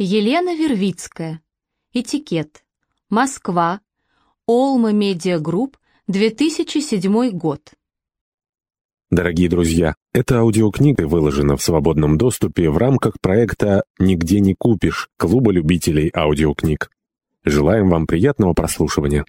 Елена Вервицкая. Этикет. Москва. Олма Медиа Групп. 2007 год. Дорогие друзья, эта аудиокнига выложена в свободном доступе в рамках проекта «Нигде не купишь» Клуба любителей аудиокниг. Желаем вам приятного прослушивания.